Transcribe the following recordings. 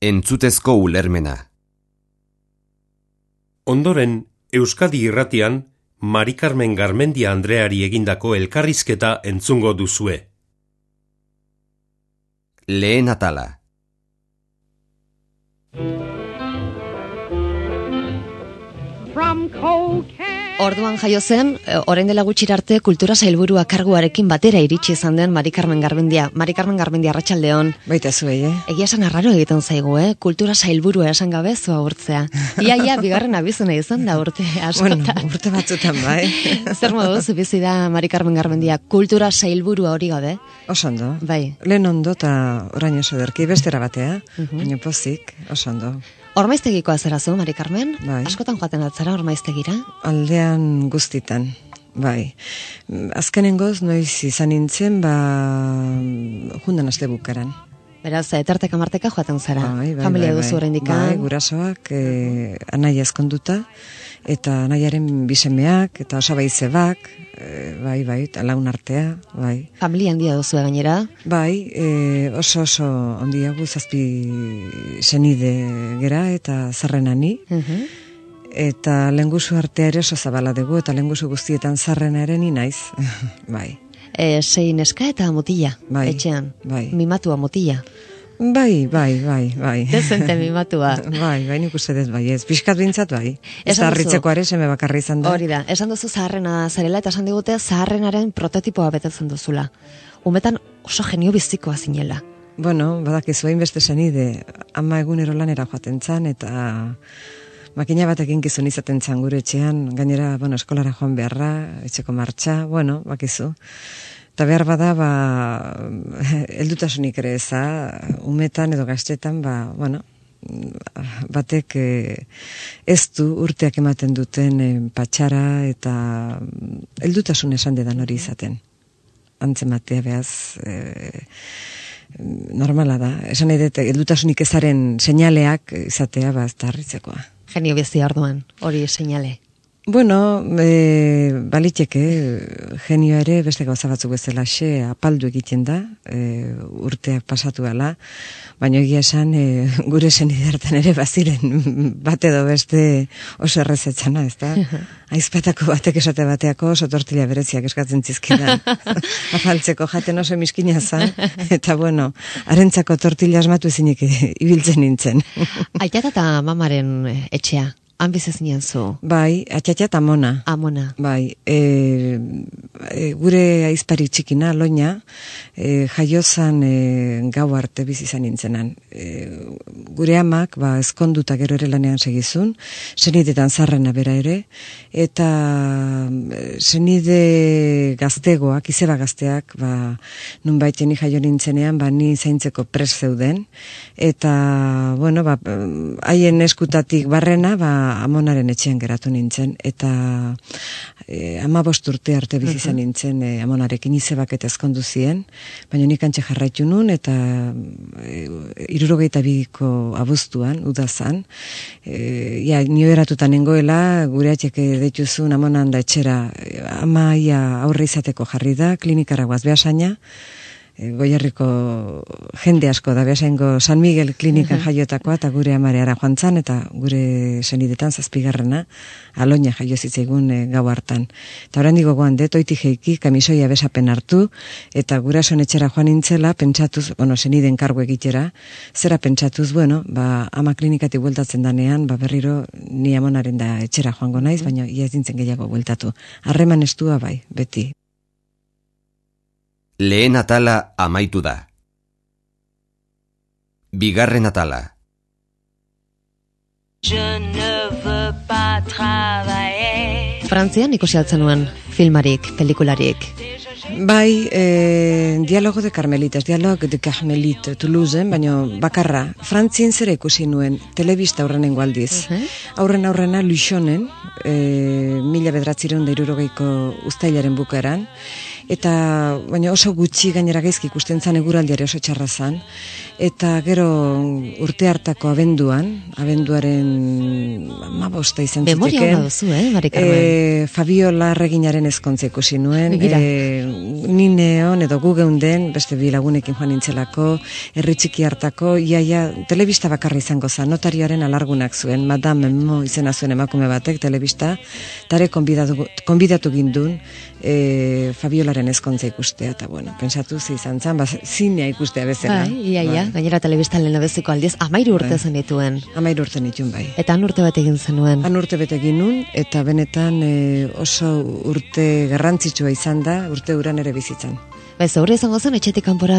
Entzutezko ulermena. Ondoren, Euskadi irratian, Mari Carmen Garmendia Andreari egindako elkarrizketa entzungo duzue. Lehen atala. From cocaine. Orduan jaio zen, e, orain dela gutxi arte kultura sailburua karguarekin batera iritsi izan den Mari Carmen Garbendia. Mari Carmen Garbendia Arratsaldeon. Baita zuei, eh? Egia esan arraro egiten zaigu, eh? Kultura sailburua esan gabe zua urtzea. Ia, ia, bigarren abizuna izan da urte askotan. Bueno, urte batzutan bai. Zer moduz, bizi da Mari Carmen Garbendia kultura sailburua hori gabe? Oso. Bai. Lehen ondo eta orain oso derki bestera batea, baina pozik, oso ondo. Ormaiztegikoa zera zu, Mari Carmen? Bai. Askotan joaten atzara ormaiztegira? Aldean guztitan, bai. Azkenengoz, noiz izan nintzen, ba, jundan aste bukaran. Beraz, etarteka marteka joaten zara. Bai, bai, Familia bai, duzu bai. oraindik Bai, gurasoak, e, anaia ezkonduta, eta anaiaren bisemeak, eta osabai zebak, e, bai, bai, eta laun artea, bai. Familia handia duzu gainera. Bai, e, oso oso ondiagu zazpi senide gera eta zarrenani, Mhm. eta lengusu artea ere oso zabala dugu, eta lengusu guztietan zarrena ere ni naiz, bai. E, sei neska eta mutila, Bai, etxean. bai. Mimatua mutila. Bai, bai, bai, bai. Dezente mimatua. Bai, bai, nik uste dut bai, ez, pixkat bintzat bai. Ez harritzeko are seme bakarri izan da. Hori da, esan duzu zaharrena zarela eta esan digute zaharrenaren prototipoa betetzen duzula. Umetan oso genio bizikoa zinela. Bueno, badakizu beste senide, ama egunero lanera joaten zan, eta makina batekin gizun izaten zan gure etxean, gainera, bueno, eskolara joan beharra, etxeko martxa, bueno, bakizu. Eta behar bada, ba, eldutasunik ere eza, umetan edo gaztetan, ba, bueno, batek eh, ez du urteak ematen duten eh, patxara eta heldutasun esan dedan hori izaten. Antzematea behaz, eh, normala da. Esan dut, heldutasunik ezaren seinaleak izatea, ba, ez. Genio bizia orduan, hori seinale. Bueno, e, baliteke, genio ere beste gauza batzuk bezala xe apaldu egiten da, e, urteak pasatu gala, baina egia esan e, gure senidartan ere baziren bat edo beste oso errezetzana, ez da? Aizpatako batek esate bateako oso tortilla bereziak eskatzen zizkidan. Afaltzeko jaten oso miskina zan, eta bueno, harentzako tortilla asmatu ezinik ibiltzen nintzen. Aitata eta mamaren etxea, han bizizinen zu, bai, atxatxa eta mona. amona. Bai, e, e, gure aizpari txikina, loina, e, jaiozan e, gau arte bizi izan nintzenan. E, gure amak, ba, ezkonduta gero ere lanean segizun, senidetan zarrena bera ere, eta e, senide gaztegoak, izeba gazteak, ba, nun baiteni jaio nintzenean, ba, ni zaintzeko pres zeuden, eta, bueno, ba, haien eskutatik barrena, ba, amonaren etxean geratu nintzen, eta e, ama urte arte bizi izan nintzen e, amonarekin izebak eta ezkondu zien, baina nik antxe jarraitu nun, eta e, irurogeita biko abuztuan, udazan, e, ja, nio eratutan nengoela, gure atxek dituzun amonan da etxera, e, ama ia aurre izateko jarri da, klinikara guaz behasaina, goierriko jende asko da behasaingo San Miguel klinikan jaiotakoa eta gure amareara joan zan eta gure senidetan zazpigarrena aloina jaio zitzaigun e, gau hartan. Eta orain digo goan dut, oiti jeiki kamisoia besapen hartu eta gura etxera joan nintzela pentsatuz, bueno, seniden kargo egitera, zera pentsatuz, bueno, ba, ama klinikatik bueltatzen danean, ba, berriro ni amonaren da etxera joango naiz, baina ia ez dintzen gehiago bueltatu. Harreman estua bai, beti. Lehen atala amaitu da. Bigarren atala. Frantzian ikusi altzen nuen filmarik, pelikularik. Bai, e, dialogo de Carmelitas, dialogo de Carmelit Toulouseen, baina bakarra. Frantzien zera ikusi nuen, telebista aurrenengo aldiz. Aurren aurrena Luixonen, e, mila bedratzireun da irurogeiko ustailaren bukaeran, eta baina oso gutxi gainera gaizki ikusten zan eguraldiare oso txarra zan, eta gero urte hartako abenduan, abenduaren amabosta izan Memoria ziteken, ona duzu, eh, Mari Carmen? eh, Fabio Larreginaren ezkontza ikusi nuen, Eh, nineon edo gu geunden, beste bi lagunekin joan nintzelako, herri txiki hartako, iaia, telebista bakarra izango zen, notarioaren alargunak zuen, Madame Mo izena zuen emakume batek, telebista, tare konbidatu, konbidatu gindun, e, Fabiolaren ezkontza ikustea, eta bueno, pensatu ze izan zen, ba, zinea ikustea bezala. Bai, ia, ia, gainera telebistan lehen beziko aldiz, amairu urte Bai. zen dituen. Amairu urte nituen bai. Eta han urte bat egin zenuen. Han urte bete ginun, eta benetan e, oso urte garrantzitsua izan da, urte uran ere bizitzan. Bai, zaurre izango zen etxetik kanpora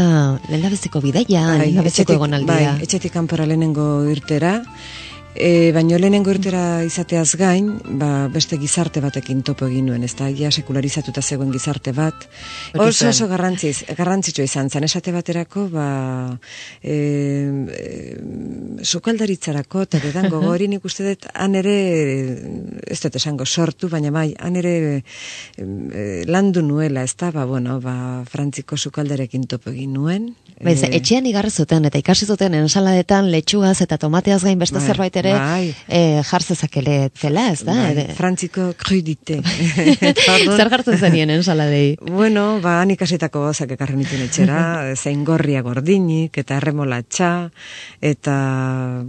lehen beziko bidaia, Bai, egonaldia. bai, etxetik kanpora lehenengo irtera, E, baino lehenengo irtera izateaz gain, ba, beste gizarte batekin topo egin nuen, ez da, ja sekularizatuta zegoen gizarte bat. Oso oso garrantziz, garrantzitsua izan zen, esate baterako, ba, e, e, sukaldaritzarako, eta dedan gogori nik uste dut, han ere, ez dut esango sortu, baina bai, han ere e, landu nuela, ez da, ba, bueno, ba, frantziko sukaldarekin topo egin nuen. Ze, E, etxean igarri zuten eta ikasi zuten ensaladetan letxugaz eta tomateaz gain beste Bai, zerbait ere bai. eh, jar zezakele zela, ez da? Bai, Ere- frantziko krudite. Zer jartzen zenien ensaladei? Bueno, ba, han ikasitako gauzak ekarri nituen etxera, zein gorria gordinik, eta erremolatxa, eta,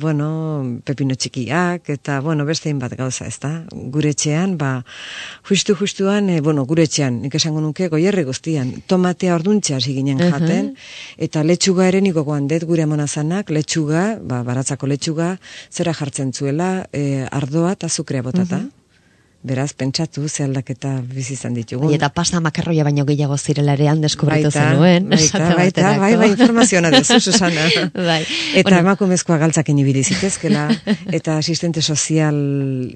bueno, pepino txikiak, eta, bueno, beste bat gauza, ez da? Gure etxean, ba, justu-justuan, e, bueno, gure etxean, nik esango nuke, goierri guztian, tomatea orduntxe hasi ginen jaten, eta letxuga ere niko goan dut gure amonazanak, letxuga, ba, baratzako letxuga, zera jartzen zuela, e, ardoa eta azukrea botata. Beraz, pentsatu ze aldaketa bizi izan ditugun. Bai, eta pasta makarroia baino gehiago zirela ere han deskubritu Baita, zenuen. baita, baita, baterako. bai, bai, informazioa duzu, Susana. Bai. Eta Bueno. emakumezkoa galtzaken ibili zitezkela, eta asistente sozial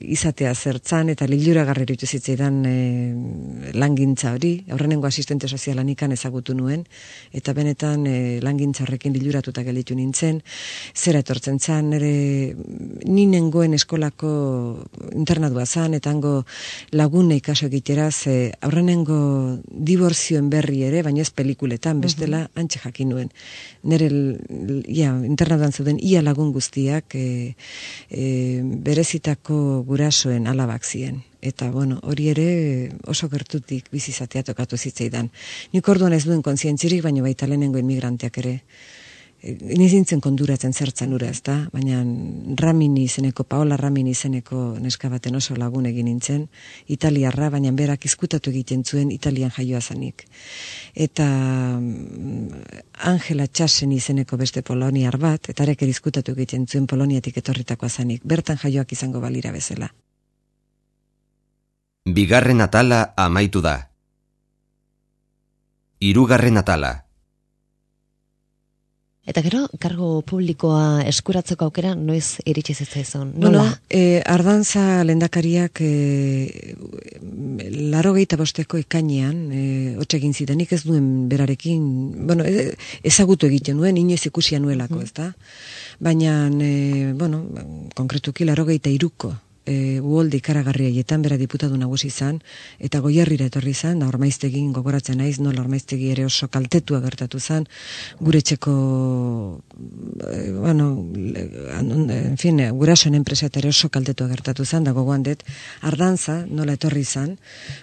izatea zertzan, eta lilura garreritu zitzaidan e, langintza hori, aurrenengo asistente soziala nikan ezagutu nuen, eta benetan e, langintza horrekin liluratuta gelditu nintzen, zera etortzen zan, nire ninengoen eskolako internadua zan, eta hango lagune ikaso egitera, ze aurrenengo diborzioen berri ere, baina ez pelikuletan, bestela antxe jakin nuen. Nere, ia, internaduan zeuden, ia lagun guztiak e, e, berezitako gurasoen alabak ziren. Eta, bueno, hori ere oso gertutik bizizatea tokatu zitzaidan. Nik orduan ez duen kontzientzirik, baina baita lehenengo inmigranteak ere. Ni zintzen konduratzen zertzan ura, ez da? Baina Ramini izeneko, Paola Ramini izeneko neska baten oso lagun egin nintzen, italiarra, baina berak izkutatu egiten zuen italian jaioa zanik. Eta mm, Angela Txasen izeneko beste poloniar bat, eta arek ere izkutatu egiten zuen poloniatik etorritakoa zanik. Bertan jaioak izango balira bezala. Bigarren atala amaitu da. Hirugarren atala. Eta gero, kargo publikoa eskuratzeko aukera noiz iritsi zitzaizun. Bueno, Nola? e, ardantza lendakariak e, laro gehieta bosteko ekainean, e, egin zidan, nik ez duen berarekin, bueno, e, ezagutu egiten nuen, inoiz ikusia nuelako, ez da? Baina, e, bueno, konkretuki laro gehieta iruko, e, uolde ikaragarria hietan bera diputatu nagusi izan, eta goierrira etorri izan, da ormaiztegin gogoratzen naiz, nola ormaiztegi ere oso kaltetua gertatu zen, gure txeko, e, bueno, en fin, gurasoen enpresa ere oso kaltetua gertatu zen, da gogoan dut, ardantza, nola etorri izan,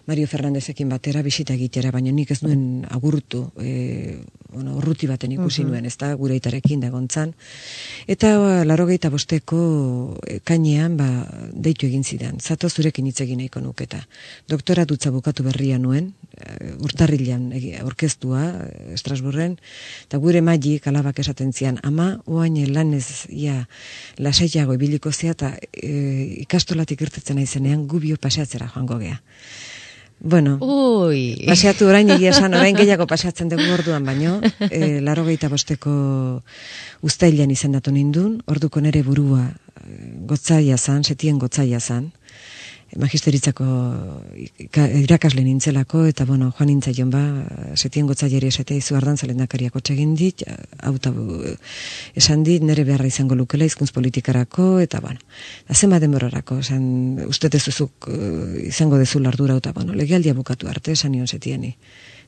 Mario Fernandezekin batera bisita egitera, baina nik ez nuen agurtu, e, bueno, urruti baten ikusi nuen, ez da, gure itarekin da gontzan. Eta larogeita bosteko kainean, ba, deitu egin zidan, zato zurekin hitz egin nahiko nuketa. Doktora dutza bukatu berria nuen, eh, urtarrilan aurkeztua eh, Estrasburren, eta gure maili alabak esaten zian, ama, oain lanez, ia, lasaiago ibiliko zea, eta e, ikastolatik irtetzen naizenean gubio paseatzera joango gea. Bueno, Ui! Paseatu orain egia esan, orain gehiago paseatzen dugu orduan baino, e, laro gehieta bosteko ustailan izendatu nindun, orduko nere burua eh, gotzaia zan, setien gotzaia zan, magisteritzako irakasle nintzelako, eta bueno, joan nintzaion ba, setien gotzaiari esatea izu ardan zalendakariak egin dit, auta esan dit, nere beharra izango lukela hizkuntz politikarako, eta bueno, da zema denborarako, esan, uste dezuzuk eh, izango dezu lardura, eta bueno, legealdia bukatu arte, esan nion setieni.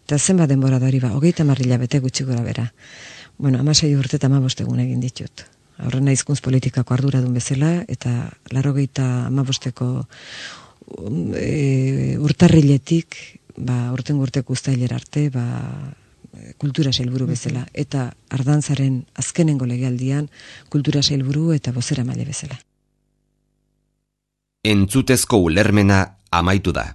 Eta zenbat denbora da hori ba, hogeita marrila bete gutxi gora bera. Bueno, amasei urte eta amabostegun egin ditut. Horrena hizkuntz politikako arduradun bezala, eta larogeita amabosteko um, e, urtarriletik, ba, urten urteko ustailer arte, ba, kultura sailburu bezala, eta ardantzaren azkenengo legealdian kultura sailburu eta bozera maile bezala. Entzutezko ulermena amaitu da.